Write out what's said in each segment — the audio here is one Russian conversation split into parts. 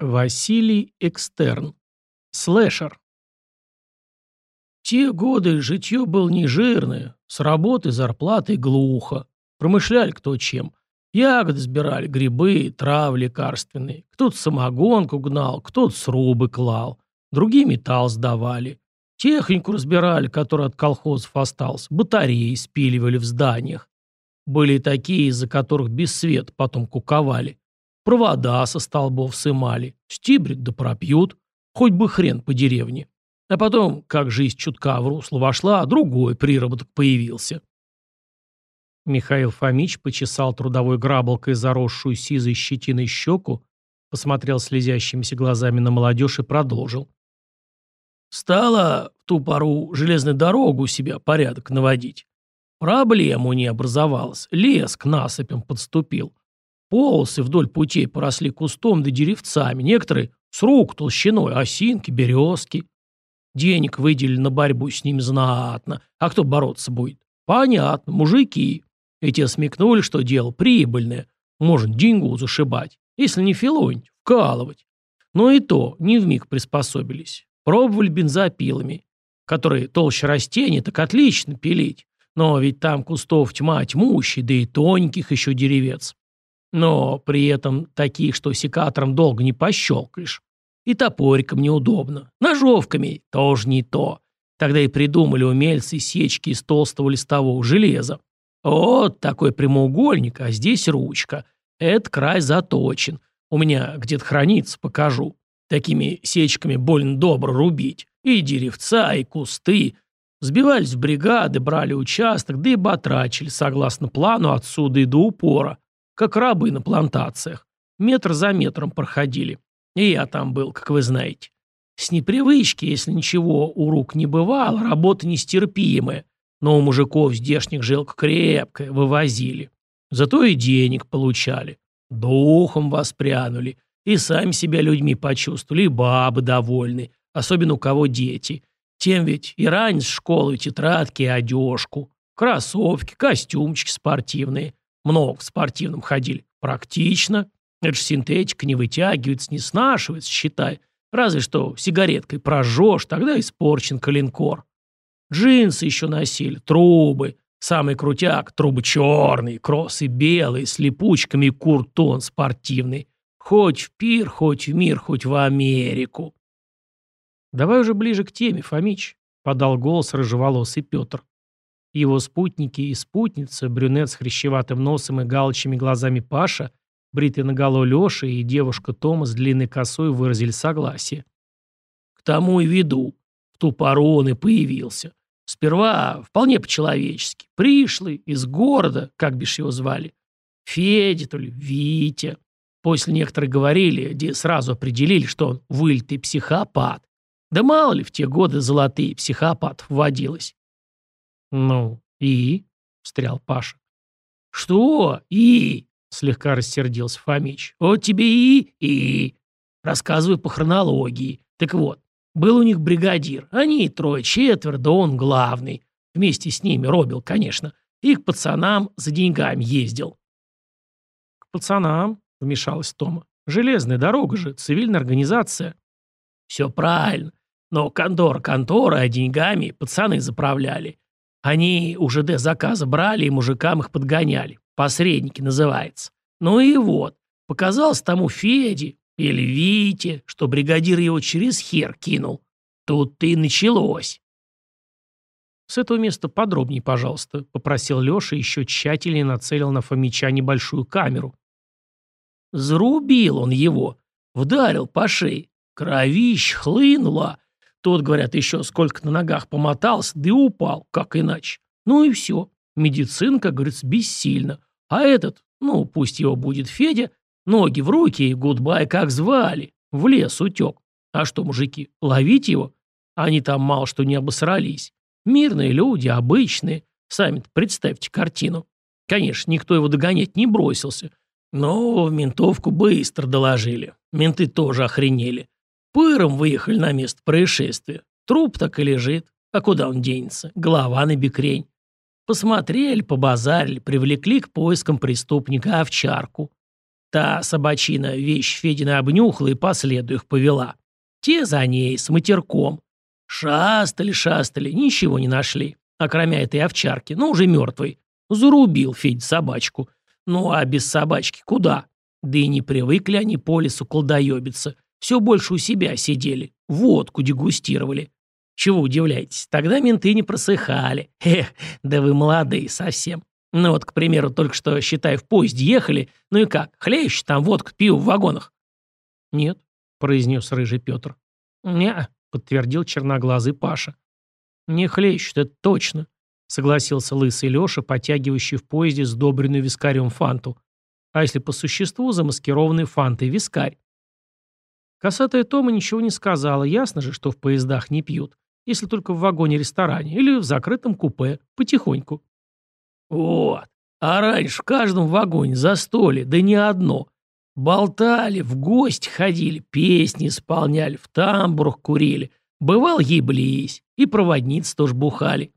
Василий Экстерн. Слэшер. Те годы житье было нежирное, с работы, зарплатой глухо. Промышляли кто чем. Ягоды сбирали, грибы, травы лекарственные. Кто-то самогонку гнал, кто-то срубы клал. Другие металл сдавали. Технику разбирали, которая от колхозов осталась. Батареи спиливали в зданиях. Были такие, из-за которых без света потом куковали. Провода со столбов сымали, стибрят да пропьют, хоть бы хрен по деревне. А потом, как жизнь чутка в русло вошла, другой приработок появился. Михаил Фомич почесал трудовой грабалкой заросшую сизой щетиной щеку, посмотрел слезящимися глазами на молодежь и продолжил. Стало в ту пору железную дорогу у себя порядок наводить. Проблему не образовалось, лес к насыпям подступил. Полосы вдоль путей поросли кустом да деревцами, некоторые с рук толщиной, осинки, березки. Денег выделили на борьбу с ним знатно. А кто бороться будет? Понятно, мужики. Эти смекнули, что дело прибыльное. Можно деньгу зашибать. Если не филонить, вкалывать. Но и то не вмиг приспособились. Пробовали бензопилами, которые толще растений, так отлично пилить. Но ведь там кустов тьма тьмущий, да и тоненьких еще деревец. Но при этом таких, что секатором долго не пощелкаешь. И топориком неудобно. Ножовками тоже не то. Тогда и придумали умельцы сечки из толстого листового железа. Вот такой прямоугольник, а здесь ручка. Этот край заточен. У меня где-то хранится, покажу. Такими сечками больно добро рубить. И деревца, и кусты. Сбивались в бригады, брали участок, да и батрачили, согласно плану, отсюда и до упора как рабы на плантациях. Метр за метром проходили. И я там был, как вы знаете. С непривычки, если ничего у рук не бывало, работа нестерпимая. Но у мужиков здешних жилка крепкая, вывозили. Зато и денег получали. Духом воспрянули. И сами себя людьми почувствовали, и бабы довольны. Особенно у кого дети. Тем ведь и ранец школу, и тетрадки, и одежку. Кроссовки, костюмчики спортивные. Много в спортивном ходили. Практично. Это же синтетика не вытягивается, не снашивается, считай. Разве что сигареткой прожжешь, тогда испорчен коленкор. Джинсы еще носили, трубы. Самый крутяк, трубы черные, кроссы белые, с липучками куртон спортивный. Хоть в пир, хоть в мир, хоть в Америку. «Давай уже ближе к теме, Фомич», — подал голос рыжеволосый Петр. Его спутники и спутница, брюнет с хрящеватым носом и галочными глазами Паша, бритый наголо Леша и девушка Тома с длинной косой выразили согласие. К тому и веду. В ту пору он и появился. Сперва вполне по-человечески. Пришлый, из города, как бишь его звали. Федя, то ли Витя. После некоторые говорили, где сразу определили, что он вылитый психопат. Да мало ли в те годы золотые психопатов вводилось. «Ну, и?» — встрял Паша. «Что «и?» — слегка рассердился Фомич. «Вот тебе и «и». Рассказываю по хронологии. Так вот, был у них бригадир. Они трое, четверо, да он главный. Вместе с ними Робил, конечно. И к пацанам за деньгами ездил. «К пацанам?» — вмешалась Тома. «Железная дорога же, цивильная организация». «Все правильно. Но контор контора, а деньгами пацаны заправляли. Они у ЖД заказа брали и мужикам их подгоняли. Посредники называется. Ну и вот, показалось тому Феде или Вите, что бригадир его через хер кинул. Тут-то и началось. «С этого места подробнее, пожалуйста», — попросил Леша и еще тщательнее нацелил на Фомича небольшую камеру. Зарубил он его, вдарил по шее. Кровищ хлынула, тот, говорят, еще сколько на ногах помотался, да и упал, как иначе. Ну и все. Медицинка, говорится, бессильна. А этот, ну, пусть его будет Федя, ноги в руки и гудбай как звали. В лес утек. А что, мужики, ловить его? Они там мало что не обосрались. Мирные люди, обычные. Сами представьте картину. Конечно, никто его догонять не бросился. Но в ментовку быстро доложили. Менты тоже охренели. Пыром выехали на место происшествия. Труп так и лежит. А куда он денется? Голова на бекрень. Посмотрели, побазарили, привлекли к поискам преступника овчарку. Та собачина вещь Федина обнюхала и по следу их повела. Те за ней, с матерком. Шастали, шастали, ничего не нашли. А кроме этой овчарки, ну уже мертвой. Зарубил Федь собачку. Ну а без собачки куда? Да и не привыкли они по лесу колдоебиться. Все больше у себя сидели, водку дегустировали. Чего удивляетесь? Тогда менты не просыхали. Эх, да вы молодые совсем. Ну вот, к примеру, только что, считай, в поезде ехали. Ну и как, хлеющий там водка, пиво в вагонах? Нет, произнес рыжий Петр. не подтвердил черноглазый Паша. Не хлещет, это точно, согласился лысый Леша, потягивающий в поезде сдобренную вискарем фанту. А если по существу замаскированный фантой вискарь? Косатая Тома ничего не сказала, ясно же, что в поездах не пьют, если только в вагоне-ресторане или в закрытом купе, потихоньку. Вот, а раньше в каждом вагоне застолье, да не одно. Болтали, в гости ходили, песни исполняли, в тамбурах курили. Бывал, еблись, и проводницы тоже бухали.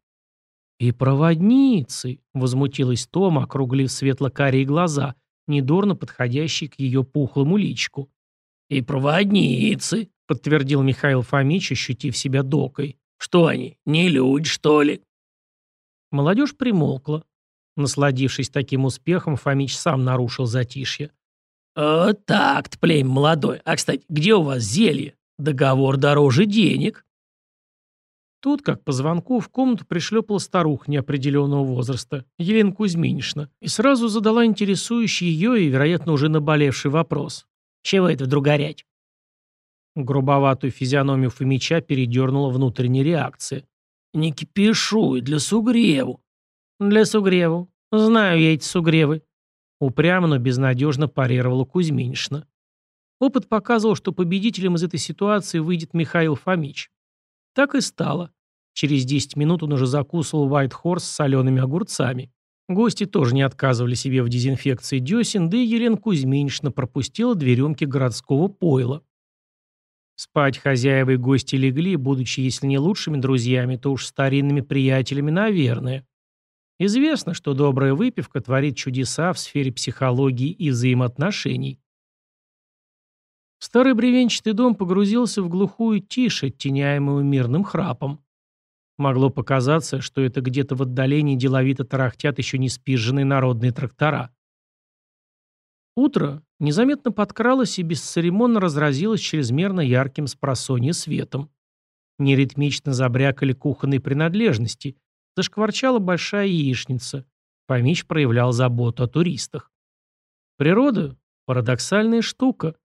«И проводницы!» — возмутилась Тома, округлив светло-карие глаза, недурно подходящие к ее пухлому личку. «И проводницы!» — подтвердил Михаил Фомич, ощутив себя докой. «Что они, не люди, что ли?» Молодежь примолкла. Насладившись таким успехом, Фомич сам нарушил затишье. «О, так-то, племя молодой. А, кстати, где у вас зелье? Договор дороже денег». Тут, как по звонку, в комнату пришлепала старуха неопределенного возраста, Елена Кузьминишна, и сразу задала интересующий ее и, вероятно, уже наболевший вопрос. «Чего это вдруг горять?» Грубоватую физиономию Фомича передернула внутренняя реакция. «Не кипишуй, для сугреву». «Для сугреву. Знаю я эти сугревы», Упрямо, но безнадежно парировала Кузьминишна. Опыт показывал, что победителем из этой ситуации выйдет Михаил Фомич. Так и стало. Через 10 минут он уже закусывал White Horse с солеными огурцами. Гости тоже не отказывали себе в дезинфекции десен, да и Елена Кузьминична пропустила две рюмки городского пойла. Спать хозяева и гости легли, будучи, если не лучшими друзьями, то уж старинными приятелями, наверное. Известно, что добрая выпивка творит чудеса в сфере психологии и взаимоотношений. Старый бревенчатый дом погрузился в глухую тишь, оттеняемую мирным храпом. Могло показаться, что это где-то в отдалении деловито тарахтят еще не спизженные народные трактора. Утро незаметно подкралось и бесцеремонно разразилось чрезмерно ярким с светом. Неритмично забрякали кухонные принадлежности, Зашкварчала большая яичница. Фомич проявлял заботу о туристах. Природа – парадоксальная штука.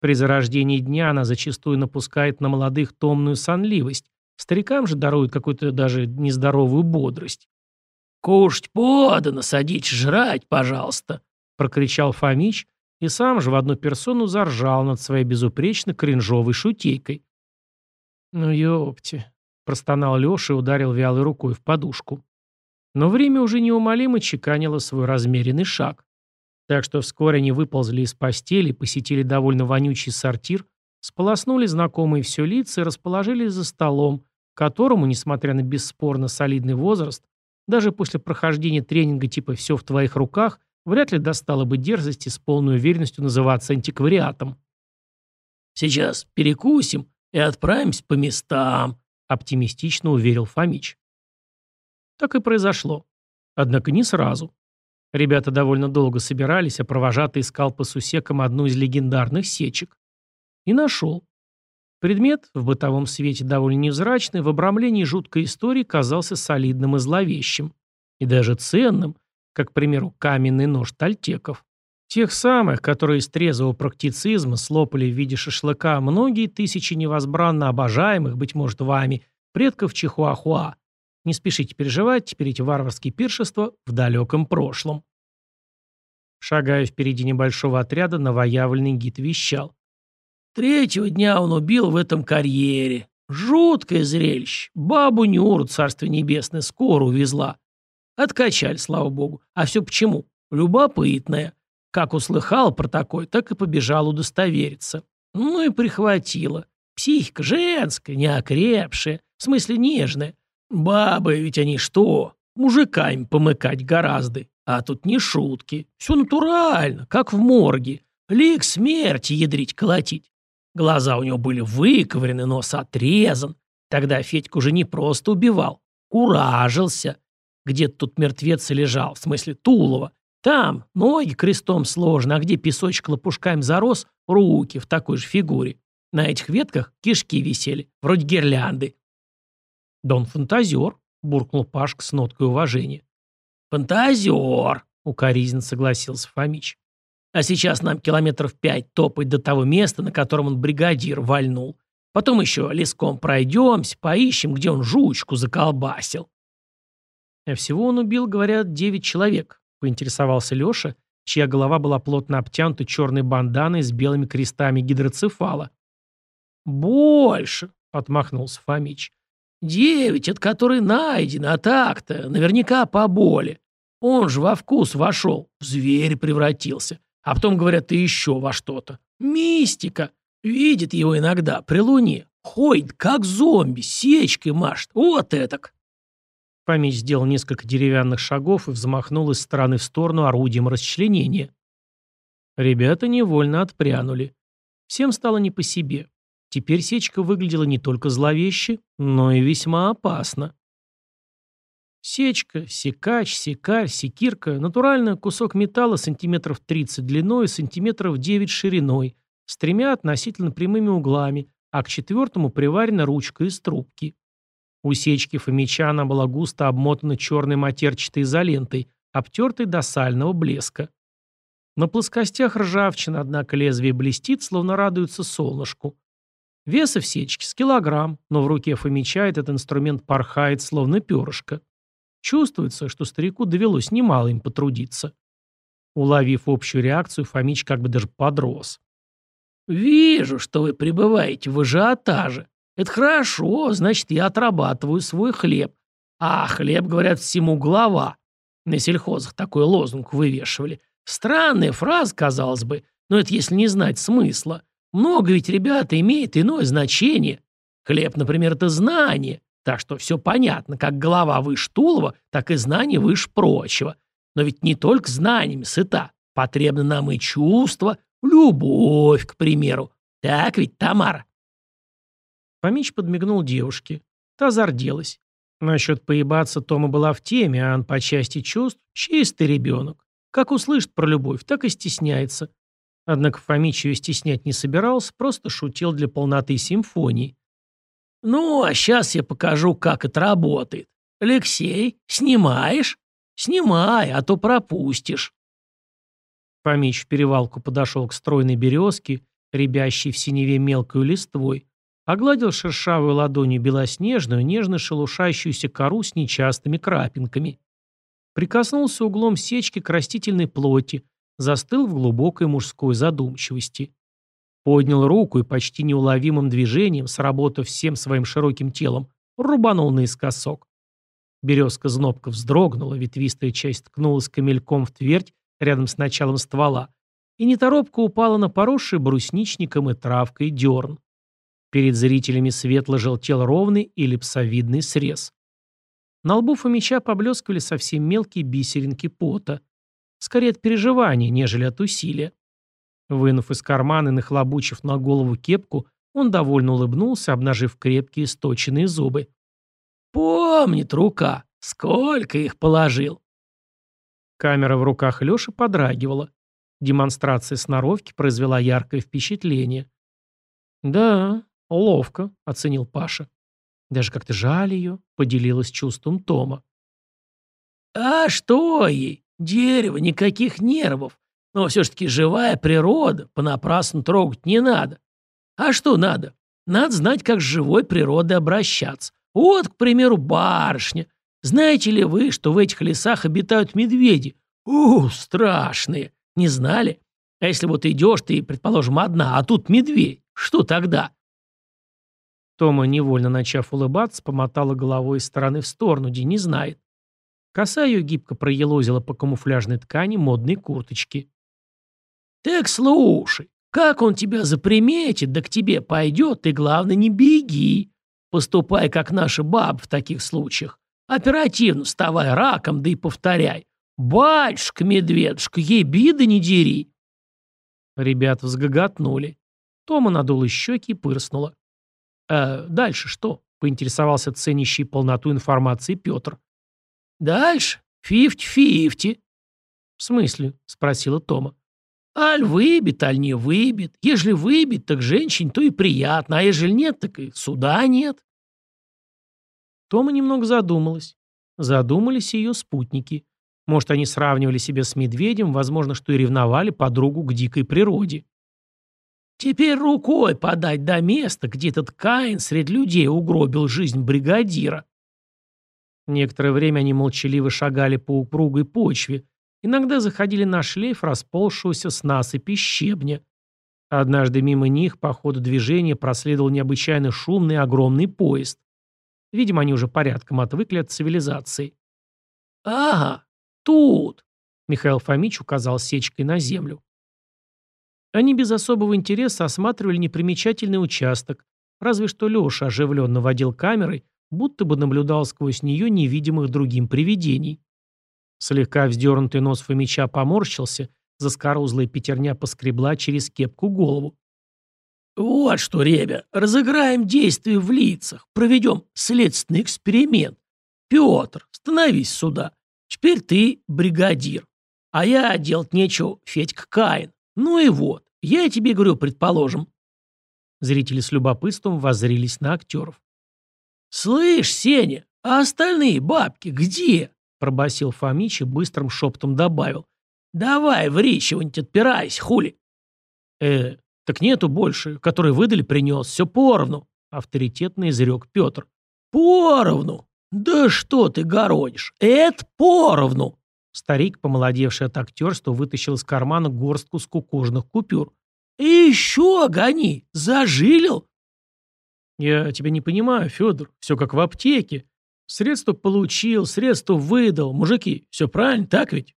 При зарождении дня она зачастую напускает на молодых томную сонливость, старикам же дарует какую-то даже нездоровую бодрость. «Кушать подано, садитесь жрать, пожалуйста», – прокричал Фомич, и сам же в одну персону заржал над своей безупречно кринжовой шутейкой. «Ну ёпти, Простонал Леша и ударил вялой рукой в подушку. Но время уже неумолимо чеканило свой размеренный шаг. Так что вскоре они выползли из постели, посетили довольно вонючий сортир, сполоснули знакомые все лица и расположились за столом, которому, несмотря на бесспорно солидный возраст, даже после прохождения тренинга типа «все в твоих руках», вряд ли достало бы дерзости с полной уверенностью называться антиквариатом. «Сейчас перекусим и отправимся по местам», оптимистично уверил Фомич. Так и произошло. Однако не сразу. Ребята довольно долго собирались, а провожатый искал по сусекам одну из легендарных сечек. И нашел. Предмет, в бытовом свете довольно невзрачный, в обрамлении жуткой истории казался солидным и зловещим. И даже ценным, как, к примеру, каменный нож тальтеков. Тех самых, которые из трезвого практицизма слопали в виде шашлыка многие тысячи невозбранно обожаемых, быть может, вами, предков Чихуахуа. Не спешите переживать, теперь эти варварские пиршества в далеком прошлом. Шагая впереди небольшого отряда, новоявленный гид вещал. Третьего дня он убил в этом карьере. Жуткое зрелище. Бабу Нюру, царство небесное, скоро увезла. Откачали, слава богу. А все почему? Любопытное. Как услыхал про такое, так и побежал удостовериться. Ну и прихватило. Психика женская, неокрепшая, в смысле нежная. Бабы ведь они что? Мужиками помыкать гораздо. А тут не шутки. Все натурально, как в морге. Лик смерти ядрить колотить. Глаза у него были выковырены, нос отрезан. Тогда Федька уже не просто убивал, куражился. Где-то тут мертвец и лежал, в смысле Тулова. Там ноги крестом сложены, а где песочек лопушками зарос, руки в такой же фигуре. На этих ветках кишки висели, вроде гирлянды. «Да он фантазер», — буркнул Пашка с ноткой уважения. «Фантазер», — укоризненно согласился Фомич. «А сейчас нам километров пять топать до того места, на котором он бригадир вальнул. Потом еще леском пройдемся, поищем, где он жучку заколбасил». А всего он убил, говорят, девять человек, поинтересовался Леша, чья голова была плотно обтянута черной банданой с белыми крестами гидроцефала. «Больше», — отмахнулся Фомич. «Девять, от которой найдено, а так-то наверняка по боли. Он же во вкус вошел, в зверь превратился. А потом, говорят, и еще во что-то. Мистика. Видит его иногда при луне. Ходит, как зомби, сечкой машет. Вот этак». Фомич сделал несколько деревянных шагов и взмахнул из стороны в сторону орудием расчленения. Ребята невольно отпрянули. Всем стало не по себе. Теперь сечка выглядела не только зловеще, но и весьма опасно. Сечка, секач, секарь, секирка – натурально кусок металла сантиметров 30 длиной и сантиметров 9 шириной, с тремя относительно прямыми углами, а к четвертому приварена ручка из трубки. У сечки Фомича была густо обмотана черной матерчатой изолентой, обтертой до сального блеска. На плоскостях ржавчина, однако лезвие блестит, словно радуется солнышку. Веса в сечке с килограмм, но в руке Фомича этот инструмент порхает, словно перышко. Чувствуется, что старику довелось немало им потрудиться. Уловив общую реакцию, Фомич как бы даже подрос. «Вижу, что вы пребываете в ажиотаже. Это хорошо, значит, я отрабатываю свой хлеб. А хлеб, говорят, всему глава. На сельхозах такой лозунг вывешивали. Странная фраза, казалось бы, но это если не знать смысла. Много ведь, ребята, имеет иное значение. Хлеб, например, это знание. Так что все понятно, как голова выше тулова, так и знание выше прочего. Но ведь не только знаниями сыта. Потребно нам и чувство, любовь, к примеру. Так ведь, Тамара? Фомич подмигнул девушке. Та зарделась. Насчет поебаться Тома была в теме, а он по части чувств чистый ребенок. Как услышит про любовь, так и стесняется. Однако Фомич ее стеснять не собирался, просто шутил для полноты симфонии. «Ну, а сейчас я покажу, как это работает. Алексей, снимаешь? Снимай, а то пропустишь». Фомич в перевалку подошел к стройной березке, рябящей в синеве мелкую листвой, огладил шершавую ладонью белоснежную, нежно шелушающуюся кору с нечастыми крапинками. Прикоснулся углом сечки к растительной плоти, застыл в глубокой мужской задумчивости. Поднял руку и почти неуловимым движением, сработав всем своим широким телом, рубанул наискосок. Березка-знобка вздрогнула, ветвистая часть ткнулась камельком в твердь рядом с началом ствола и неторопко упала на поросший брусничником и травкой дерн. Перед зрителями светло желтел ровный эллипсовидный срез. На лбу Фомича поблескивали совсем мелкие бисеринки пота. Скорее от переживания, нежели от усилия. Вынув из кармана и нахлобучив на голову кепку, он довольно улыбнулся, обнажив крепкие сточенные зубы. «Помнит рука, сколько их положил!» Камера в руках Лёши подрагивала. Демонстрация сноровки произвела яркое впечатление. «Да, ловко», — оценил Паша. «Даже как-то жаль ее», — поделилась чувством Тома. «А что ей? Дерево, никаких нервов. Но все-таки живая природа, понапрасну трогать не надо. А что надо? Надо знать, как с живой природой обращаться. Вот, к примеру, барышня. Знаете ли вы, что в этих лесах обитают медведи? Ух, страшные. Не знали? А если вот идешь ты, предположим, одна, а тут медведь, что тогда? Тома, невольно начав улыбаться, помотала головой из стороны в сторону, где не знает. Коса ее гибко проелозила по камуфляжной ткани модной курточки. «Так слушай, как он тебя заприметит, да к тебе пойдет, ты, главное, не беги. Поступай, как наша баб в таких случаях. Оперативно вставай раком, да и повторяй. Батюшка, медведушка, ей бида не дери». Ребята взгоготнули. Тома надула щеки и пырснула. «А дальше что?» — поинтересовался ценящий полноту информации Петр. «Дальше? Фифти-фифти». «В смысле?» — спросила Тома. «Аль выбит, аль не выбит. Ежели выбит, так женщине то и приятно, а ежели нет, так и суда нет». Тома немного задумалась. Задумались ее спутники. Может, они сравнивали себя с медведем, возможно, что и ревновали подругу к дикой природе. Теперь рукой подать до места, где этот Каин среди людей угробил жизнь бригадира. Некоторое время они молчаливо шагали по упругой почве, иногда заходили на шлейф расползшегося с насыпи щебня. Однажды мимо них по ходу движения проследовал необычайно шумный огромный поезд. Видимо, они уже порядком отвыкли от цивилизации. «Ага, тут!» — Михаил Фомич указал сечкой на землю. Они без особого интереса осматривали непримечательный участок, разве что Леша оживленно водил камерой, будто бы наблюдал сквозь нее невидимых другим привидений. Слегка вздернутый нос Фомича поморщился, заскорузлая пятерня поскребла через кепку голову. «Вот что, ребя, разыграем действия в лицах, проведем следственный эксперимент. Петр, становись сюда. Теперь ты бригадир. А я делать нечего, Федька Каин. Ну и вот, я тебе говорю, предположим». Зрители с любопытством воззрились на актеров. «Слышь, Сеня, а остальные бабки где?» Пробасил Фомич и быстрым шепотом добавил. «Давай, ври чего-нибудь, отпирайся, хули!» «Э, «Так нету больше, который выдали, принес. Все поровну», — авторитетно изрек Петр. «Поровну? Да что ты городишь? Это поровну!» Старик, помолодевший от актерства, вытащил из кармана горстку скукожных купюр. «И еще гони! Зажилил!» «Я тебя не понимаю, Федор. Все как в аптеке. Средство получил, средство выдал. Мужики, все правильно, так ведь?»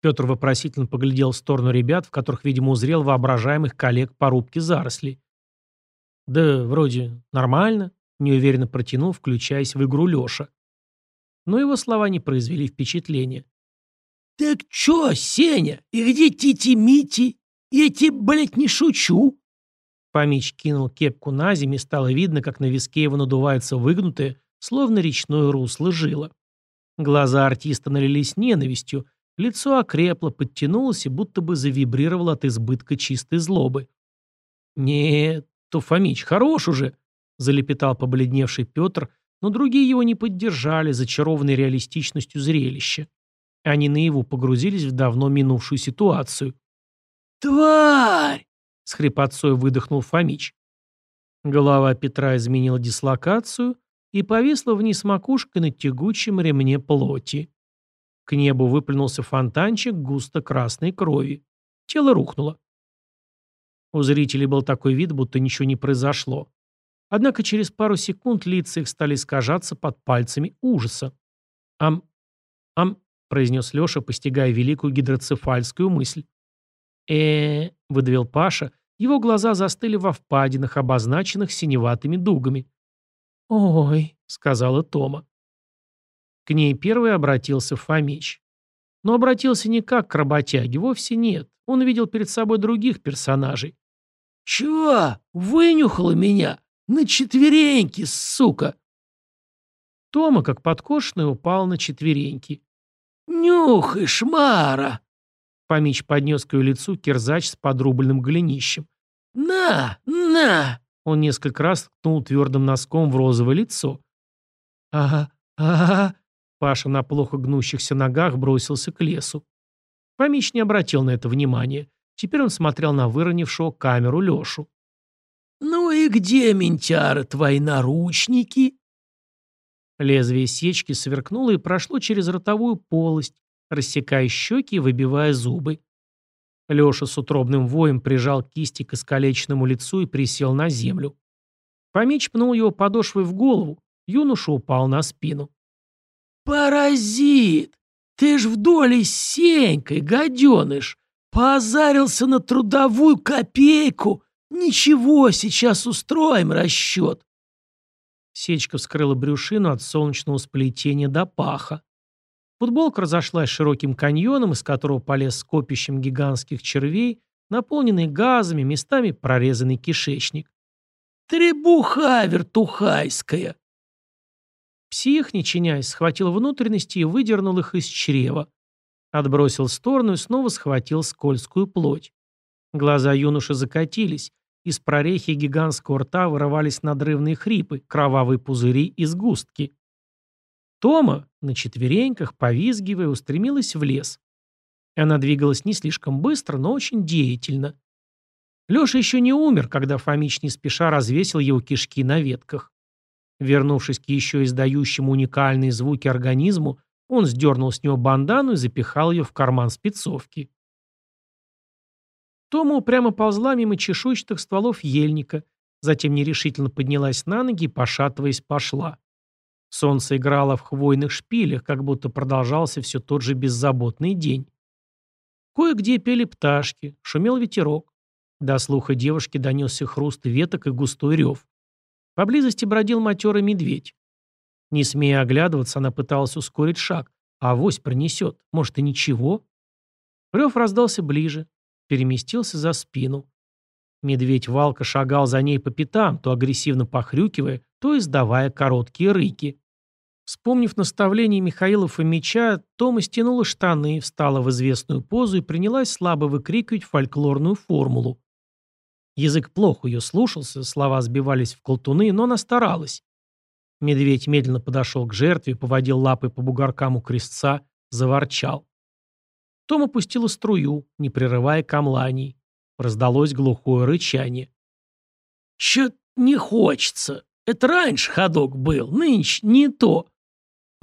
Петр вопросительно поглядел в сторону ребят, в которых, видимо, узрел воображаемых коллег по рубке зарослей. «Да, вроде нормально», — неуверенно протянул, включаясь в игру Леша. Но его слова не произвели впечатления. «Так чё, Сеня, и где Тити-Мити? Я тебе, блядь, не шучу!» Фомич кинул кепку на землю, и стало видно, как на виске его надувается выгнутое, словно речное русло жило. Глаза артиста налились ненавистью, Лицо окрепло, подтянулось и будто бы завибрировало от избытка чистой злобы. «Нет, то Фомич, хорош уже!» — залепетал побледневший Петр, но другие его не поддержали, зачарованные реалистичностью зрелища. Они наяву погрузились в давно минувшую ситуацию. «Тварь!» — с хрипотцой выдохнул Фомич. Голова Петра изменила дислокацию и повисла вниз макушкой на тягучем ремне плоти. К небу выплюнулся фонтанчик густо-красной крови. Тело рухнуло. У зрителей был такой вид, будто ничего не произошло. Однако через пару секунд лица их стали искажаться под пальцами ужаса. «Ам... ам...» — произнес Леша, постигая великую гидроцефальскую мысль. э выдавил Паша. Его глаза застыли во впадинах, обозначенных синеватыми дугами. «Ой», — сказала Тома. К ней первый обратился Фомич. Но обратился не как к работяге, вовсе нет. Он видел перед собой других персонажей. «Чего? Вынюхала меня? На четвереньки, сука!» Тома, как подкошенный, упал на четвереньки. «Нюхай, шмара!» Фомич поднес к ее лицу кирзач с подрубленным голенищем. «На, на!» Он несколько раз ткнул твердым носком в розовое лицо. «Ага, ага!» Паша на плохо гнущихся ногах бросился к лесу. Фомич не обратил на это внимания. Теперь он смотрел на выронившего камеру Лешу. «Ну и где, ментяры, твои наручники?» Лезвие сечки сверкнуло и прошло через ротовую полость, рассекая щеки и выбивая зубы. Леша с утробным воем прижал кисти к искалеченному лицу и присел на землю. Фомич пнул его подошвой в голову, юноша упал на спину. «Паразит! Ты ж в доле с Сенькой, гаденыш! Позарился на трудовую копейку! Ничего, сейчас устроим расчет!» Сечка вскрыла брюшину от солнечного сплетения до паха. Футболка разошлась широким каньоном, из которого полез скопищем гигантских червей наполненный газами, местами прорезанный кишечник. «Требуха вертухайская!» Псих, не чинясь, схватил внутренности и выдернул их из чрева. Отбросил в сторону и снова схватил скользкую плоть. Глаза юноши закатились. Из прорехи гигантского рта вырывались надрывные хрипы, кровавые пузыри и сгустки. Тома, на четвереньках, повизгивая, устремилась в лес. Она двигалась не слишком быстро, но очень деятельно. Леша еще не умер, когда Фомич не спеша развесил его кишки на ветках. Вернувшись к еще издающему уникальные звуки организму, он сдернул с него бандану и запихал ее в карман спецовки. Тома упрямо ползла мимо чешуйчатых стволов ельника, затем нерешительно поднялась на ноги и, пошатываясь, пошла. Солнце играло в хвойных шпилях, как будто продолжался все тот же беззаботный день. Кое-где пели пташки, шумел ветерок. До слуха девушки донесся хруст веток и густой рев. Поблизости бродил матерый медведь. Не смея оглядываться, она пыталась ускорить шаг. А авось пронесет. Может, и ничего? Рев раздался ближе. Переместился за спину. Медведь-валка шагал за ней по пятам, то агрессивно похрюкивая, то издавая короткие рыки. Вспомнив наставление Михаила Фомича, Тома стянула штаны, встала в известную позу и принялась слабо выкрикивать фольклорную формулу. Язык плохо ее слушался, слова сбивались в колтуны, но она старалась. Медведь медленно подошел к жертве, поводил лапой по бугоркам у крестца, заворчал. Том опустила струю, не прерывая камланий. Раздалось глухое рычание. «Чё не хочется. Это раньше ходок был, нынче не то.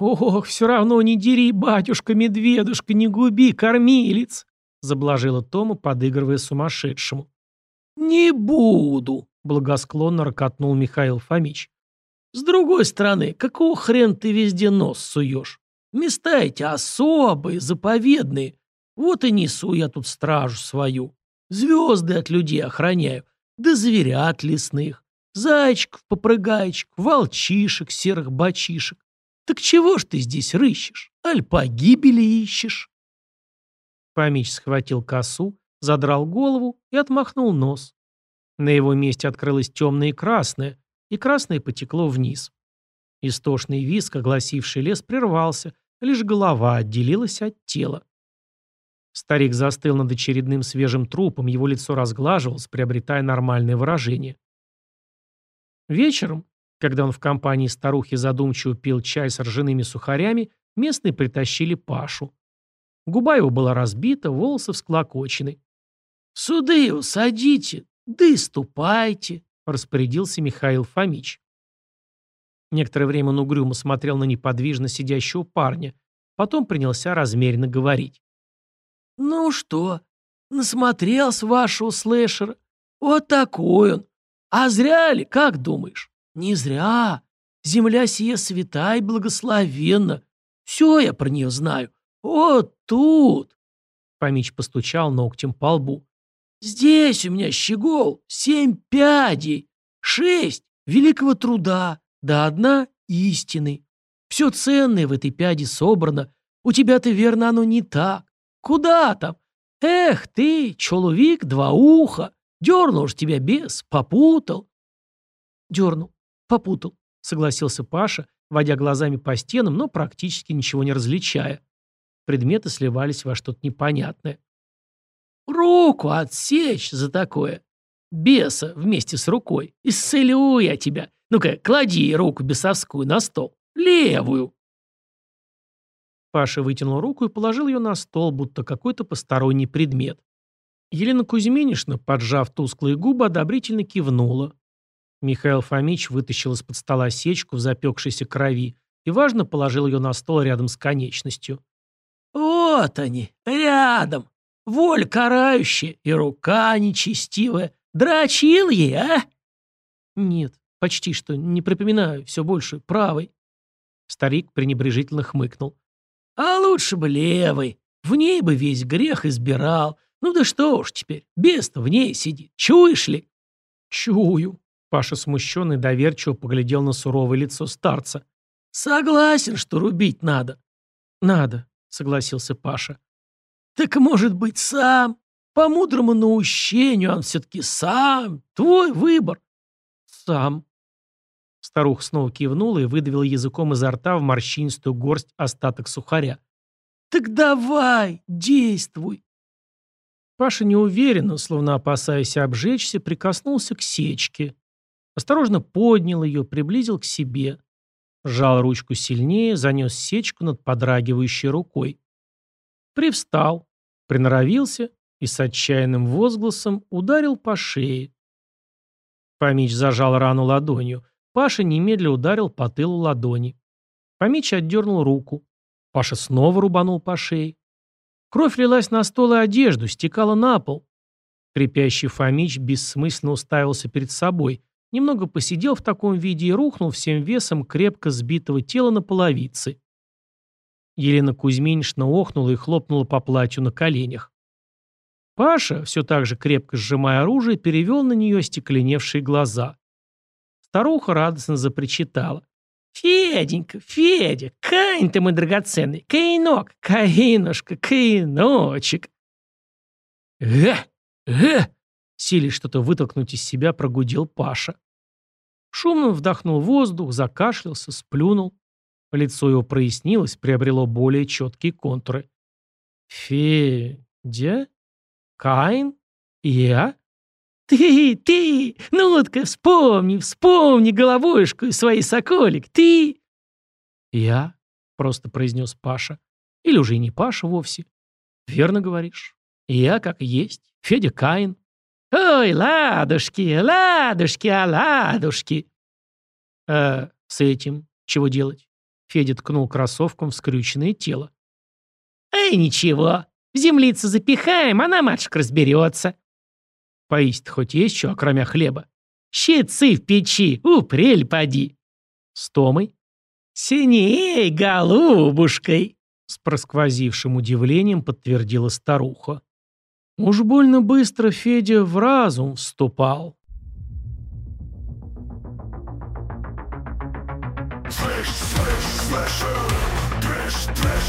«Ох, все равно не дери, батюшка-медведушка, не губи, кормилец!» заблажила Тома, подыгрывая сумасшедшему. «Не буду!» — благосклонно ракотнул Михаил Фомич. «С другой стороны, какого хрен ты везде нос суешь? Места эти особые, заповедные. Вот и несу я тут стражу свою. Звезды от людей охраняю, да зверят лесных. Зайчиков, попрыгайчик, волчишек, серых бочишек. Так чего ж ты здесь рыщешь? Аль погибели ищешь?» Помич схватил косу, задрал голову и отмахнул нос. На его месте открылось темное и красное, и красное потекло вниз. Истошный визг, огласивший лес, прервался, лишь голова отделилась от тела. Старик застыл над очередным свежим трупом, его лицо разглаживалось, приобретая нормальное выражение. Вечером, когда он в компании старухи задумчиво пил чай с ржаными сухарями, местные притащили Пашу. Губа его была разбита, волосы всклокочены. «Суды усадите, да и ступайте», — распорядился Михаил Фомич. Некоторое время он угрюмо смотрел на неподвижно сидящего парня, потом принялся размеренно говорить. «Ну что, насмотрелся вашего слэшера? Вот такой он. А зря ли, как думаешь? Не зря. Земля сия святая и благословенна. Все я про нее знаю. Вот тут. Помич постучал ногтем по лбу. Здесь у меня щегол семь пядей, шесть великого труда, да одна истины. Все ценное в этой пяде собрано. У тебя-то, верно, оно не так. Куда там? Эх ты, человек два уха. Дернул ж тебя бес, попутал. Дернул. «Попутал», — согласился Паша, водя глазами по стенам, но практически ничего не различая. Предметы сливались во что-то непонятное. «Руку отсечь за такое! Беса вместе с рукой! Исцелю я тебя! Ну-ка, клади руку бесовскую на стол! Левую!» Паша вытянул руку и положил ее на стол, будто какой-то посторонний предмет. Елена Кузьминишна, поджав тусклые губы, одобрительно кивнула. Михаил Фомич вытащил из-под стола сечку в запекшейся крови и, важно, положил ее на стол рядом с конечностью. «Вот они, рядом! Воль карающая и рука нечестивая. Дрочил ей, а?» «Нет, почти что, не припоминаю, все больше, правой». Старик пренебрежительно хмыкнул. «А лучше бы левой. В ней бы весь грех избирал. Ну да что уж теперь, бес-то в ней сидит. Чуешь ли?» «Чую», Паша смущенный доверчиво поглядел на суровое лицо старца. «Согласен, что рубить надо». «Надо», — согласился Паша. «Так, может быть, сам?» По мудрому наущению он все-таки сам. Твой выбор. Сам. Старуха снова кивнула и выдавила языком изо рта в морщинистую горсть остаток сухаря. «Так давай, действуй!» Паша неуверенно, словно опасаясь обжечься, прикоснулся к сечке. Осторожно поднял ее, приблизил к себе. Сжал ручку сильнее, занес сечку над подрагивающей рукой. Привстал, приноровился и с отчаянным возгласом ударил по шее. Помич зажал рану ладонью. Паша немедленно ударил по тылу ладони. Помич отдернул руку. Паша снова рубанул по шее. Кровь лилась на стол и одежду, стекала на пол. Крепящий Фомич бессмысленно уставился перед собой, немного посидел в таком виде и рухнул всем весом крепко сбитого тела на половице. Елена Кузьминична охнула и хлопнула по платью на коленях. Паша, все так же крепко сжимая оружие, перевел на нее остекленевшие глаза. Старуха радостно запричитала. «Феденька, Федя, Кань ты мой драгоценный, Каинок, Каинушка, Каиночек!» «Э, э!» Силе что-то вытолкнуть из себя прогудел Паша. Шумно вдохнул воздух, закашлялся, сплюнул. Лицо его прояснилось, приобрело более четкие контуры. «Федя? Каин? Я? Ты, ты! Ну-ка, вспомни, вспомни головушку и свои соколик, ты!» «Я?» — просто произнес Паша. Или уже и не Паша вовсе. «Верно говоришь. Я как есть. Федя Каин. «Ой, ладушки, ладушки, а ладушки!» «Э, с этим чего делать?» Федя ткнул кроссовком в скрюченное тело. «Эй, ничего, в землицу запихаем, она матушка разберется». поесть хоть есть что, кроме хлеба?» «Щицы в печи, упрель поди». «С Томой?» «Синей, голубушкой!» С просквозившим удивлением подтвердила старуха. Уж больно быстро Федя в разум вступал. Слышь, слышь, слышу, трэш, трэш,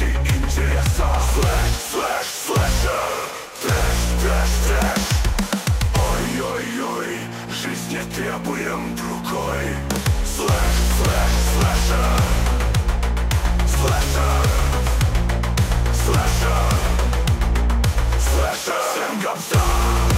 точки интереса Слэш, слэш, слэшер Трэш, трэш, трэш Ой-ой-ой, жизнь не требуем другой Слэш, слэш, слэшер Слэшер Слэшер Слэшер Всем гопса